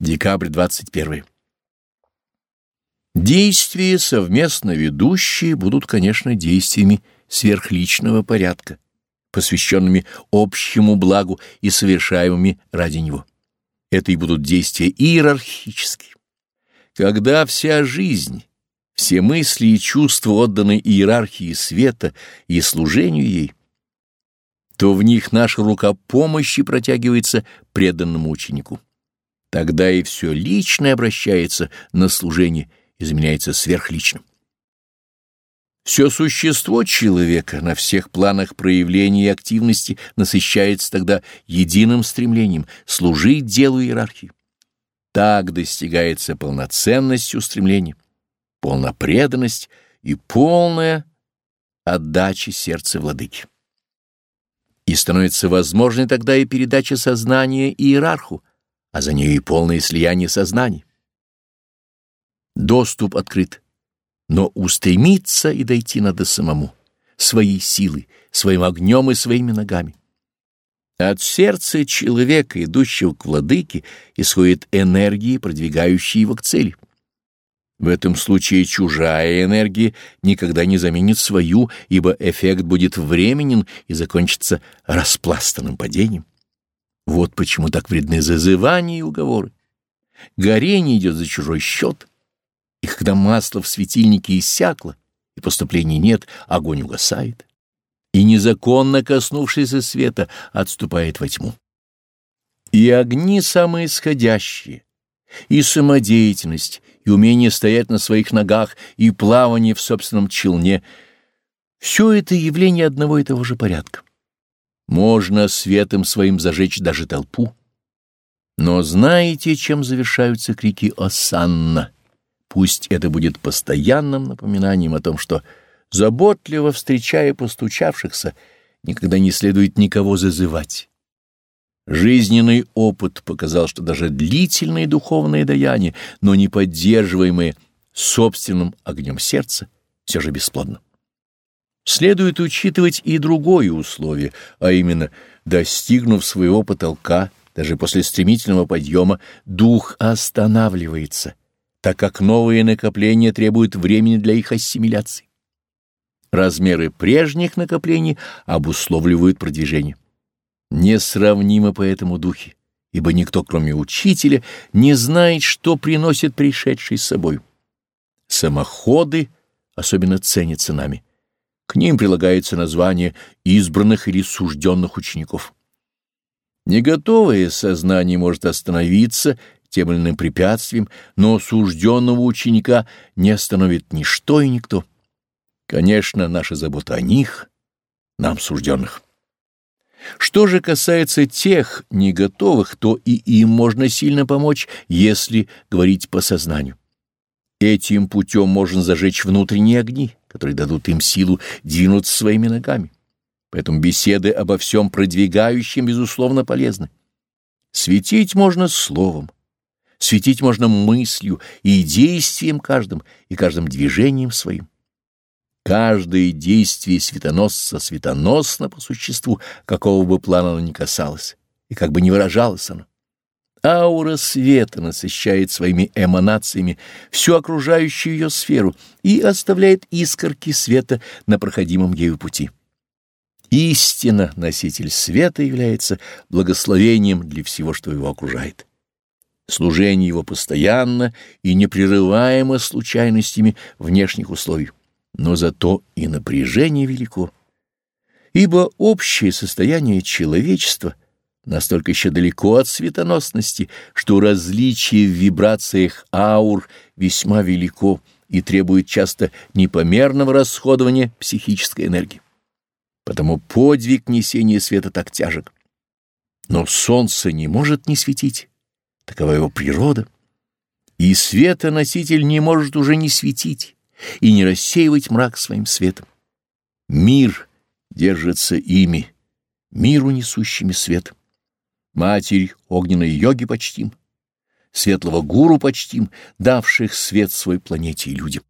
Декабрь 21. Действия, совместно ведущие, будут, конечно, действиями сверхличного порядка, посвященными общему благу и совершаемыми ради него. Это и будут действия иерархические. Когда вся жизнь, все мысли и чувства отданы иерархии света и служению ей, то в них наша рука помощи протягивается преданному ученику. Тогда и все личное обращается на служение, изменяется сверхличным. Все существо человека на всех планах проявления и активности насыщается тогда единым стремлением служить делу иерархии. Так достигается полноценность устремления, полная преданность и полная отдача сердца владыки. И становится возможной тогда и передача сознания иерарху, а за ней и полное слияние сознаний. Доступ открыт, но устремиться и дойти надо самому, своей силой, своим огнем и своими ногами. От сердца человека, идущего к владыке, исходит энергии, продвигающие его к цели. В этом случае чужая энергия никогда не заменит свою, ибо эффект будет временен и закончится распластанным падением. Вот почему так вредны зазывания и уговоры. Горение идет за чужой счет, и когда масло в светильнике иссякло, и поступления нет, огонь угасает, и незаконно коснувшийся света отступает во тьму. И огни самые исходящие, и самодеятельность, и умение стоять на своих ногах, и плавание в собственном челне — все это явление одного и того же порядка. Можно светом своим зажечь даже толпу. Но знаете, чем завершаются крики «Осанна»? Пусть это будет постоянным напоминанием о том, что, заботливо встречая постучавшихся, никогда не следует никого зазывать. Жизненный опыт показал, что даже длительные духовные даяния, но не поддерживаемые собственным огнем сердца, все же бесплодно. Следует учитывать и другое условие, а именно, достигнув своего потолка, даже после стремительного подъема, дух останавливается, так как новые накопления требуют времени для их ассимиляции. Размеры прежних накоплений обусловливают продвижение. Несравнимо по этому духе, ибо никто, кроме учителя, не знает, что приносит пришедший с собой. Самоходы особенно ценятся нами. К ним прилагается название избранных или сужденных учеников. Неготовое сознание может остановиться тем или иным препятствием, но сужденного ученика не остановит ничто и никто. Конечно, наша забота о них, нам сужденных. Что же касается тех неготовых, то и им можно сильно помочь, если говорить по сознанию. Этим путем можно зажечь внутренние огни, которые дадут им силу двинуться своими ногами. Поэтому беседы обо всем продвигающем, безусловно, полезны. Светить можно словом, светить можно мыслью и действием каждым, и каждым движением своим. Каждое действие светоносца светоносно по существу, какого бы плана оно ни касалось, и как бы ни выражалось оно. Аура света насыщает своими эманациями всю окружающую ее сферу и оставляет искорки света на проходимом ею пути. Истина, носитель света, является благословением для всего, что его окружает. Служение его постоянно и непрерываемо случайностями внешних условий, но зато и напряжение велико. Ибо общее состояние человечества — настолько еще далеко от светоносности, что различие в вибрациях аур весьма велико и требует часто непомерного расходования психической энергии. Потому подвиг несения света так тяжек. Но солнце не может не светить, такова его природа. И светоноситель не может уже не светить и не рассеивать мрак своим светом. Мир держится ими, миру несущими свет. Матерь огненной йоги почтим, светлого гуру почтим, давших свет свой планете и людям.